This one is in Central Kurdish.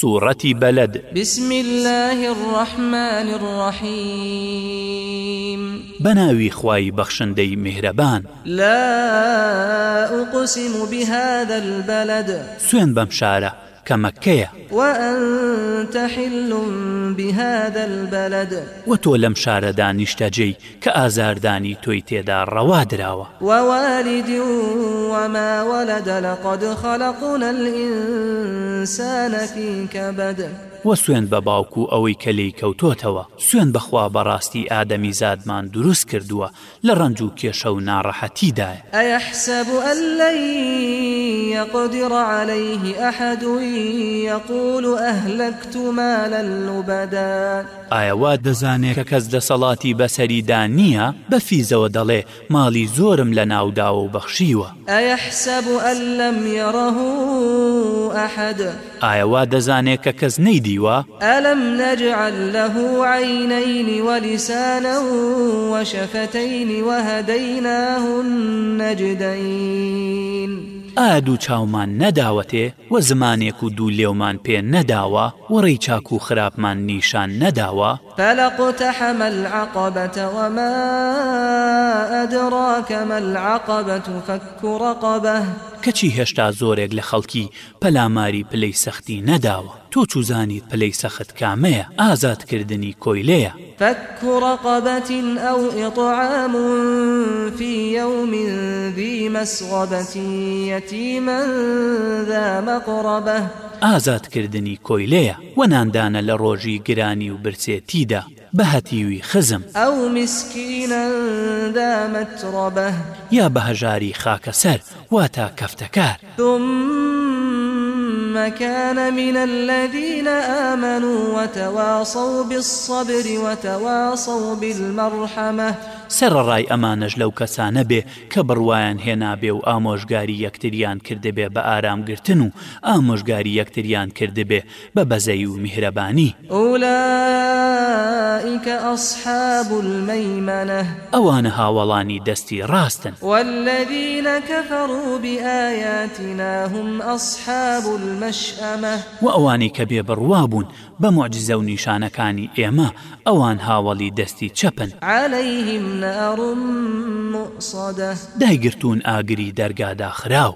سوورەتی بەلد بسم الله الرحمن الرحیم بەناوی خوای بەخشندەی میهرەبان لا أقسم بهذا البلد سوێن بەم شارە کە مەکەیە وە تۆ لەم شارە دانیشتەجێی کە ئازاردانی تۆی تێدا ڕەوا دراوە وەوالیدی وەماوەلەدە لە قۆد خەلەقونە سانەفیکە بەدە. وە سوێن بە باوک و ئەوەی کەلەی کەوتۆتەوە سوێن بەخوا بەڕاستی ئادەمی زادمان دروست کردووە لە ڕنج و کێشە و ناڕەحەتیدایە ئەحسب ئەلەی قدیڕعاەیه ئەحدوی يقول أهلكت مالا لبدا ئایا وا دەزانێت کە کەس لە سەڵاتی بەسەریدا نییە بەفیزەوە دەڵێ ماڵی زۆرم لە ناوداوە و بەخشیوە ئەحسەب ئەلم یڕه ئەحد ئایا وا دەزانێت کە کەس نەیدیوە ئەلم نەجعل لەه عینەینی وەلیسانە وەشەفەتەینی وەهدەینە هەون نەجدەین. ئا دوو چاومان نەداوەتێ وە زمانێک و دوو لێومان پێ نەداوە وەڕێی چاک و خراپمان نیشان نەداوە فلقتحم العقبة وما أدراك ما العقبة فك رقبة کەچی هێشتا زۆرێک لە خەڵکی پەلاماری پلەی سەختی نەداوە تۆ چوزانیت پلەی سەخت کامەیە ئازادکردنی کۆیلەیە فەکوڕقبەت ئەو ئێطعام في يوم ذي مسغبة يتيما ذا مقربة ئازادکردنی کۆیلەیە و ناندانە لە ڕۆژی گرانی و برچێتیدا بە هەتیوی خزم ئەو مسکینەدامەتڕۆبە یا بە هەژاری خاکەسەر وا تا کەفتەکار دم ثم كان من الذين آمنوا وتواصوا بالصبر وتواصوا بالمرحمة سەر ڕای ئەمانەش لەو کەسانە بێ کە بڕوایان هێنابێ و ئامۆژگاری یەکتریان کردبێ بە ئارامگرتن و ئامۆژگاری یەکتریان کردبێ بە بەزەی و میهرەبانی ئەولائیکە ئەصحاب المەیمەە ئەوانە هاوەڵانی دەستی ڕاستن والذینە کەفەڕوبی ئاياتیناهم ئەصحاب المەیمەە و ئەوانی کە بێ بڕوا بوون بە معجززە و نیشانەکانی ئێمە ئەوان هاوڵی دەستی چەپن دایگرتون ئاگری دەرگادا خراو